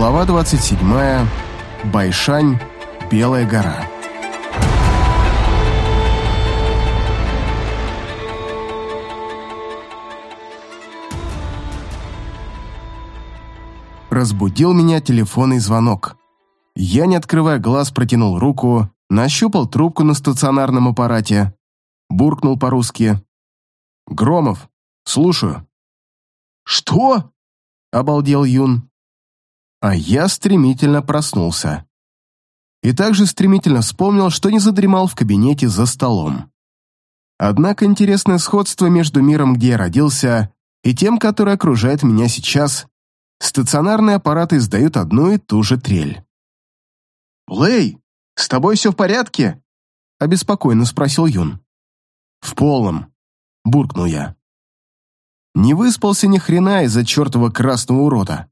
Глава 27. Байшань. Белая гора. Разбудил меня телефонный звонок. Я, не открывая глаз, протянул руку, нащупал трубку на стационарном аппарате, буркнул по-русски. «Громов, слушаю». «Что?» — обалдел Юн. А я стремительно проснулся. И также стремительно вспомнил, что не задремал в кабинете за столом. Однако интересное сходство между миром, где я родился, и тем, который окружает меня сейчас, стационарные аппараты издают одну и ту же трель. «Лэй, с тобой все в порядке?» — обеспокоенно спросил Юн. «В полном», — буркнул я. Не выспался ни хрена из-за чертова красного урода.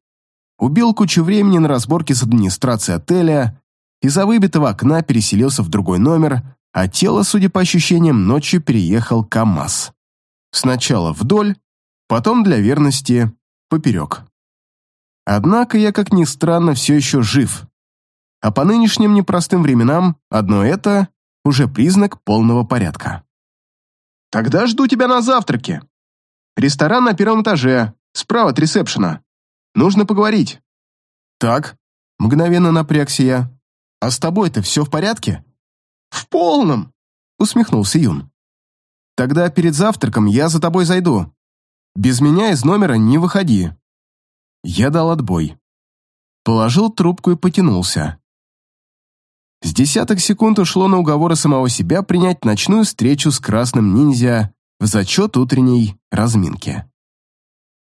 Убил кучу времени на разборке с администрацией отеля, из-за выбитого окна переселился в другой номер, а тело, судя по ощущениям, ночью переехал КамАЗ. Сначала вдоль, потом для верности поперек. Однако я, как ни странно, все еще жив. А по нынешним непростым временам одно это уже признак полного порядка. «Тогда жду тебя на завтраке. Ресторан на первом этаже, справа от ресепшена. Нужно поговорить». «Так», — мгновенно напрягся я. «А с тобой-то все в порядке?» «В полном», — усмехнулся Юн. «Тогда перед завтраком я за тобой зайду. Без меня из номера не выходи». Я дал отбой. Положил трубку и потянулся. С десяток секунд ушло на уговоры самого себя принять ночную встречу с красным ниндзя в зачет утренней разминки.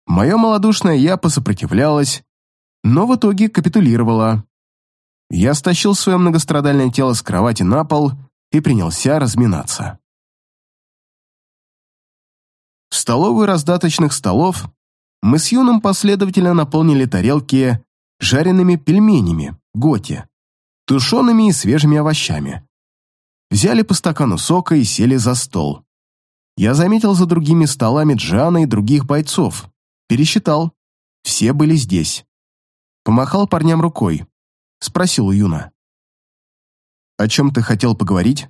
Мое малодушное «я» посопротивлялось, но в итоге капитулировала. Я стащил свое многострадальное тело с кровати на пол и принялся разминаться. В столовую раздаточных столов мы с Юном последовательно наполнили тарелки жареными пельменями, готи, тушеными и свежими овощами. Взяли по стакану сока и сели за стол. Я заметил за другими столами Джана и других бойцов, Пересчитал. Все были здесь. Помахал парням рукой. Спросил у Юна. «О чем ты хотел поговорить?»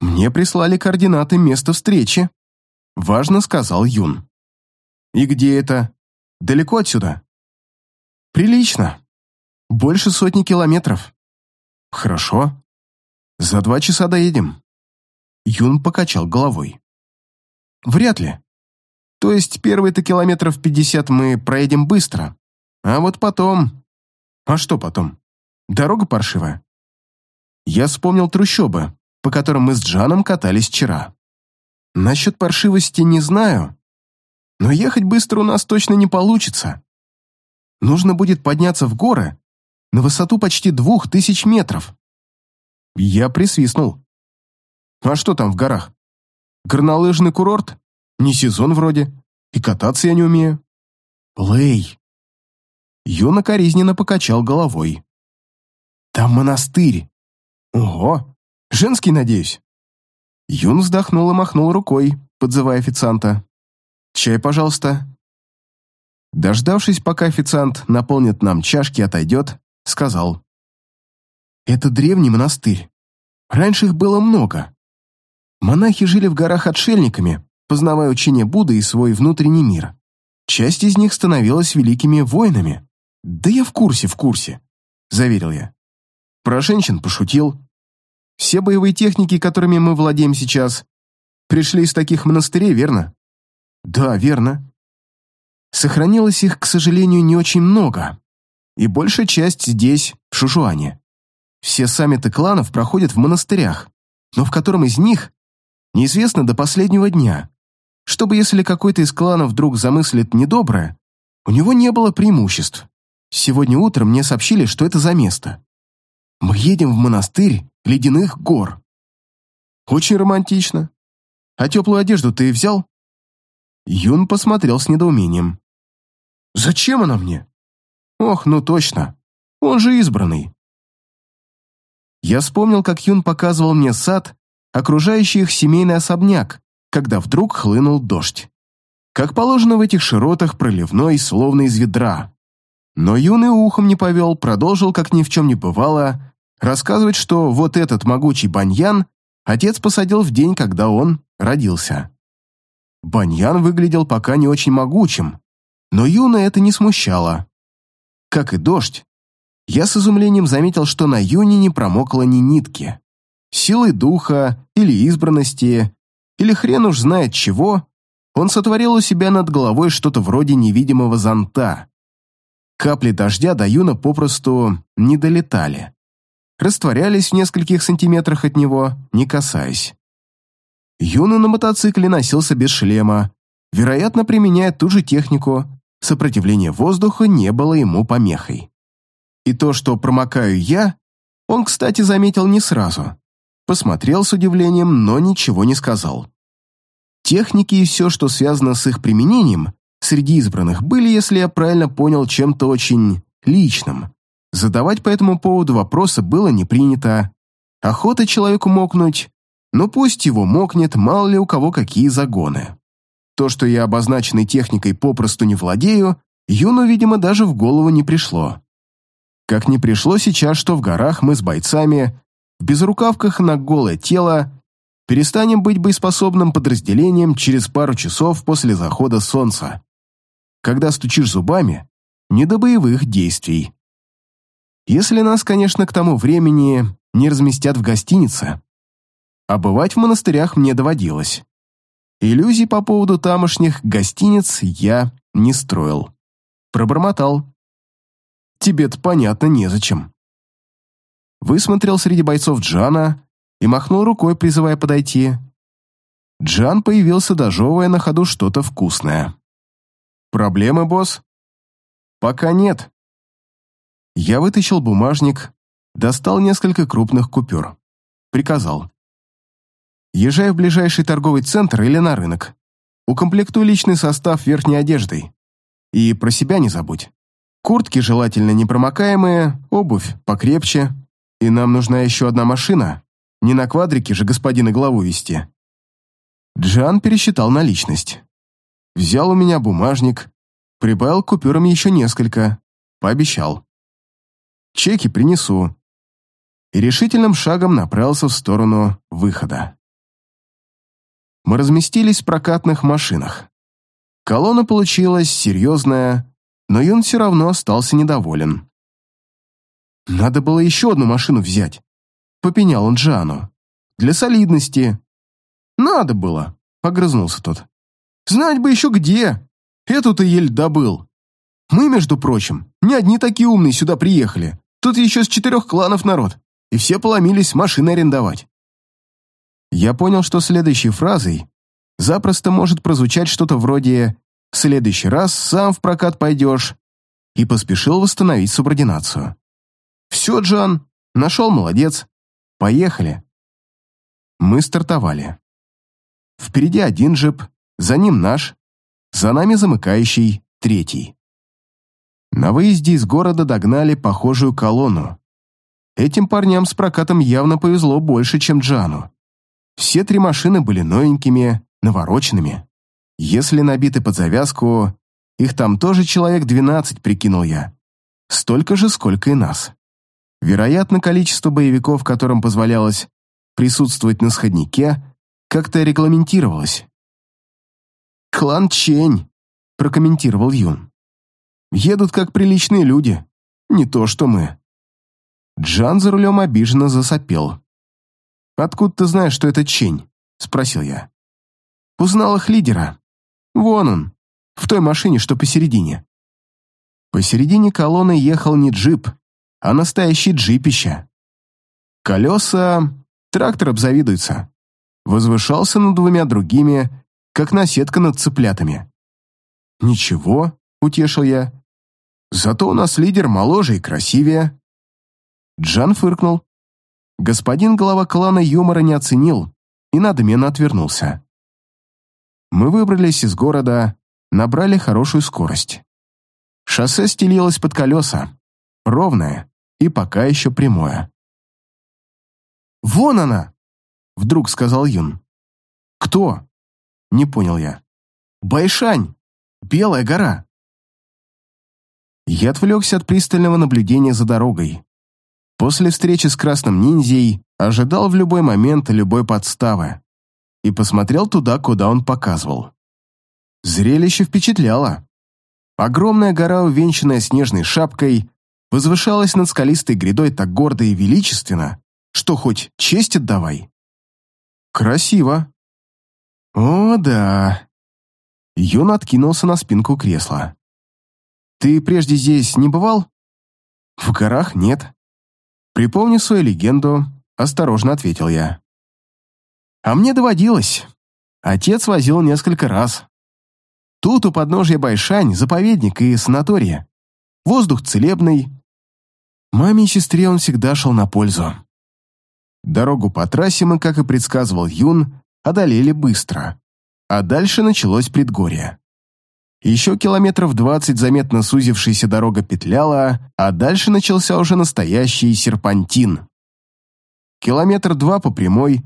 «Мне прислали координаты места встречи», — важно сказал Юн. «И где это? Далеко отсюда?» «Прилично. Больше сотни километров». «Хорошо. За два часа доедем». Юн покачал головой. «Вряд ли. То есть первые-то километров пятьдесят мы проедем быстро. А вот потом... А что потом? Дорога паршивая. Я вспомнил трущобы, по которым мы с Джаном катались вчера. Насчет паршивости не знаю, но ехать быстро у нас точно не получится. Нужно будет подняться в горы на высоту почти двух тысяч метров. Я присвистнул. А что там в горах? Горнолыжный курорт? Не сезон вроде. И кататься я не умею. Лей. Юна коризненно покачал головой. Там монастырь. Ого. Женский, надеюсь. Юн вздохнул и махнул рукой, подзывая официанта. «Чай, пожалуйста». Дождавшись, пока официант наполнит нам чашки и отойдет, сказал. «Это древний монастырь. Раньше их было много. Монахи жили в горах отшельниками, познавая учение Будды и свой внутренний мир. Часть из них становилась великими воинами. «Да я в курсе, в курсе», — заверил я. Про женщин пошутил. Все боевые техники, которыми мы владеем сейчас, пришли из таких монастырей, верно? Да, верно. Сохранилось их, к сожалению, не очень много. И большая часть здесь, в Шушуане. Все саммиты кланов проходят в монастырях, но в котором из них неизвестно до последнего дня чтобы если какой-то из кланов вдруг замыслит недоброе, у него не было преимуществ. Сегодня утром мне сообщили, что это за место. Мы едем в монастырь ледяных гор. Очень романтично. А теплую одежду ты взял? Юн посмотрел с недоумением. Зачем она мне? Ох, ну точно. Он же избранный. Я вспомнил, как Юн показывал мне сад, окружающий их семейный особняк, когда вдруг хлынул дождь. Как положено в этих широтах проливной, словно из ведра. Но юный ухом не повел, продолжил, как ни в чем не бывало, рассказывать, что вот этот могучий баньян отец посадил в день, когда он родился. Баньян выглядел пока не очень могучим, но Юна это не смущало. Как и дождь, я с изумлением заметил, что на Юне не промокло ни нитки. Силой духа или избранности, или хрен уж знает чего, он сотворил у себя над головой что-то вроде невидимого зонта. Капли дождя до Юна попросту не долетали. Растворялись в нескольких сантиметрах от него, не касаясь. Юна на мотоцикле носился без шлема, вероятно, применяя ту же технику, сопротивление воздуха не было ему помехой. И то, что промокаю я, он, кстати, заметил не сразу. Посмотрел с удивлением, но ничего не сказал. Техники и все, что связано с их применением, среди избранных были, если я правильно понял, чем-то очень личным. Задавать по этому поводу вопросы было не принято. Охота человеку мокнуть, но пусть его мокнет, мало ли у кого какие загоны. То, что я обозначенной техникой попросту не владею, Юну, видимо, даже в голову не пришло. Как не пришло сейчас, что в горах мы с бойцами, в безрукавках на голое тело, перестанем быть боеспособным подразделением через пару часов после захода солнца. Когда стучишь зубами, не до боевых действий. Если нас, конечно, к тому времени не разместят в гостинице. А бывать в монастырях мне доводилось. Иллюзий по поводу тамошних гостиниц я не строил. Пробормотал. Тебе-то понятно незачем. Высмотрел среди бойцов Джана и махнул рукой, призывая подойти. Джан появился, дожевывая на ходу что-то вкусное. «Проблемы, босс?» «Пока нет». Я вытащил бумажник, достал несколько крупных купюр. Приказал. Езжай в ближайший торговый центр или на рынок. Укомплектуй личный состав верхней одеждой. И про себя не забудь. Куртки желательно непромокаемые, обувь покрепче. И нам нужна еще одна машина. Не на квадрике же господина главу вести. Джан пересчитал наличность. Взял у меня бумажник, прибавил купюрами еще несколько, пообещал. Чеки принесу. И решительным шагом направился в сторону выхода мы разместились в прокатных машинах. Колонна получилась серьезная, но Юн все равно остался недоволен. «Надо было еще одну машину взять», — попенял он Джану. «Для солидности». «Надо было», — огрызнулся тот. «Знать бы еще где. Эту-то еле добыл. Мы, между прочим, не одни такие умные сюда приехали. Тут еще с четырех кланов народ, и все поломились машины арендовать. Я понял, что следующей фразой запросто может прозвучать что-то вроде «в следующий раз сам в прокат пойдешь» и поспешил восстановить субординацию. «Все, Джан, нашел, молодец. Поехали». Мы стартовали. Впереди один джип, за ним наш, за нами замыкающий третий. На выезде из города догнали похожую колонну. Этим парням с прокатом явно повезло больше, чем Джану. Все три машины были новенькими, навороченными. Если набиты под завязку, их там тоже человек 12, прикинул я. Столько же, сколько и нас. Вероятно, количество боевиков, которым позволялось присутствовать на сходнике, как-то регламентировалось. «Клан Чень», — прокомментировал Юн. «Едут как приличные люди, не то что мы». Джан за рулем обиженно засопел. «Откуда ты знаешь, что это Чень?» — спросил я. «Узнал их лидера. Вон он, в той машине, что посередине». Посередине колонны ехал не джип, а настоящий джипище. Колеса... Трактор обзавидуется. Возвышался над двумя другими, как наседка над цыплятами. «Ничего», — утешил я. «Зато у нас лидер моложе и красивее». Джан фыркнул, Господин глава клана юмора не оценил и надменно отвернулся. Мы выбрались из города, набрали хорошую скорость. Шоссе стелилось под колеса, ровное и пока еще прямое. «Вон она!» — вдруг сказал Юн. «Кто?» — не понял я. «Байшань! Белая гора!» Я отвлекся от пристального наблюдения за дорогой. После встречи с красным ниндзей ожидал в любой момент любой подставы и посмотрел туда, куда он показывал. Зрелище впечатляло. Огромная гора, увенчанная снежной шапкой, возвышалась над скалистой грядой так гордо и величественно, что хоть честь отдавай. Красиво. О, да. Юн откинулся на спинку кресла. Ты прежде здесь не бывал? В горах нет. Припомни свою легенду, осторожно ответил я. А мне доводилось. Отец возил несколько раз. Тут у подножья Байшань заповедник и санатория. Воздух целебный. Маме и сестре он всегда шел на пользу. Дорогу по трассе мы, как и предсказывал Юн, одолели быстро. А дальше началось предгорье. Еще километров двадцать заметно сузившаяся дорога петляла, а дальше начался уже настоящий серпантин. Километр два по прямой,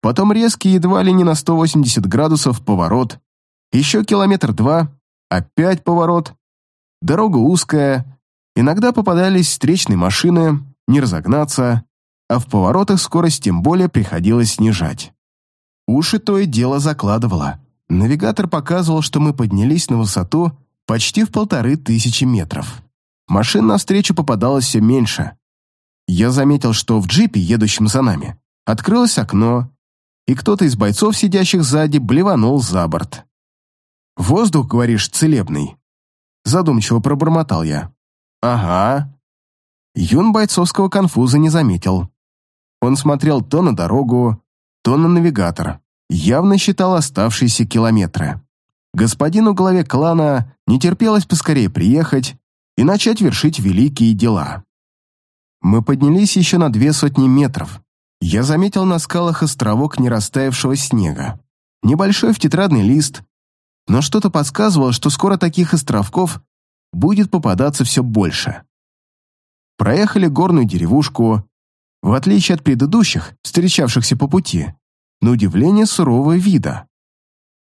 потом резкий едва ли не на 180 градусов поворот, еще километр два, опять поворот, дорога узкая, иногда попадались встречные машины, не разогнаться, а в поворотах скорость тем более приходилось снижать. Уши то и дело закладывало. Навигатор показывал, что мы поднялись на высоту почти в полторы тысячи метров. Машин навстречу попадалось все меньше. Я заметил, что в джипе, едущем за нами, открылось окно, и кто-то из бойцов, сидящих сзади, блеванул за борт. «Воздух, говоришь, целебный?» Задумчиво пробормотал я. «Ага». Юн бойцовского конфуза не заметил. Он смотрел то на дорогу, то на навигатор явно считал оставшиеся километры. Господину главе клана не терпелось поскорее приехать и начать вершить великие дела. Мы поднялись еще на две сотни метров. Я заметил на скалах островок нерастаявшего снега. Небольшой в тетрадный лист, но что-то подсказывало, что скоро таких островков будет попадаться все больше. Проехали горную деревушку. В отличие от предыдущих, встречавшихся по пути, на удивление сурового вида.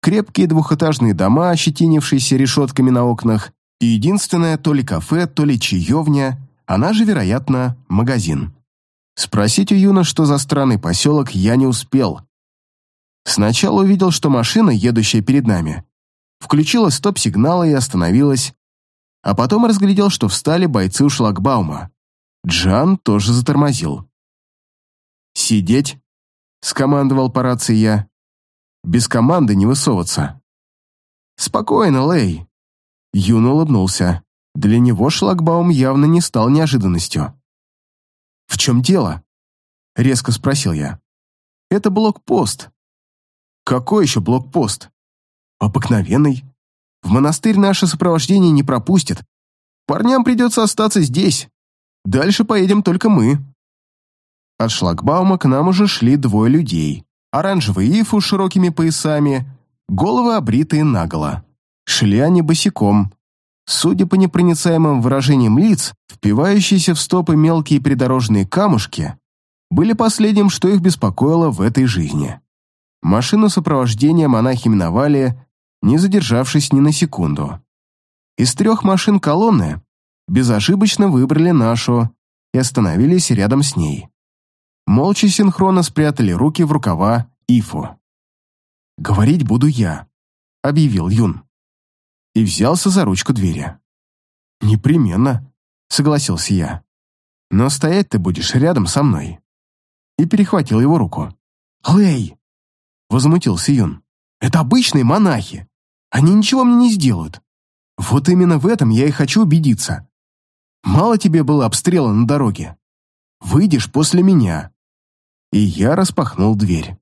Крепкие двухэтажные дома, ощетинившиеся решетками на окнах, и единственное то ли кафе, то ли чаевня, она же, вероятно, магазин. Спросить у Юна, что за странный поселок, я не успел. Сначала увидел, что машина, едущая перед нами, включила стоп-сигналы и остановилась, а потом разглядел, что встали бойцы у шлагбаума. Джан тоже затормозил. «Сидеть?» скомандовал по рации я. Без команды не высовываться. Спокойно, Лэй. Юн улыбнулся. Для него шлагбаум явно не стал неожиданностью. «В чем дело?» — резко спросил я. «Это блокпост». «Какой еще блокпост?» «Обыкновенный. В монастырь наше сопровождение не пропустят. Парням придется остаться здесь. Дальше поедем только мы». От шлагбаума к нам уже шли двое людей. Оранжевый ифу с широкими поясами, головы обритые наголо. Шли они босиком. Судя по непроницаемым выражениям лиц, впивающиеся в стопы мелкие придорожные камушки были последним, что их беспокоило в этой жизни. Машину сопровождения монахи миновали, не задержавшись ни на секунду. Из трех машин колонны безошибочно выбрали нашу и остановились рядом с ней молча синхронно спрятали руки в рукава Ифу. «Говорить буду я», — объявил Юн. И взялся за ручку двери. «Непременно», — согласился я. «Но стоять ты будешь рядом со мной». И перехватил его руку. «Лэй!» — возмутился Юн. «Это обычные монахи. Они ничего мне не сделают. Вот именно в этом я и хочу убедиться. Мало тебе было обстрела на дороге. Выйдешь после меня, и я распахнул дверь.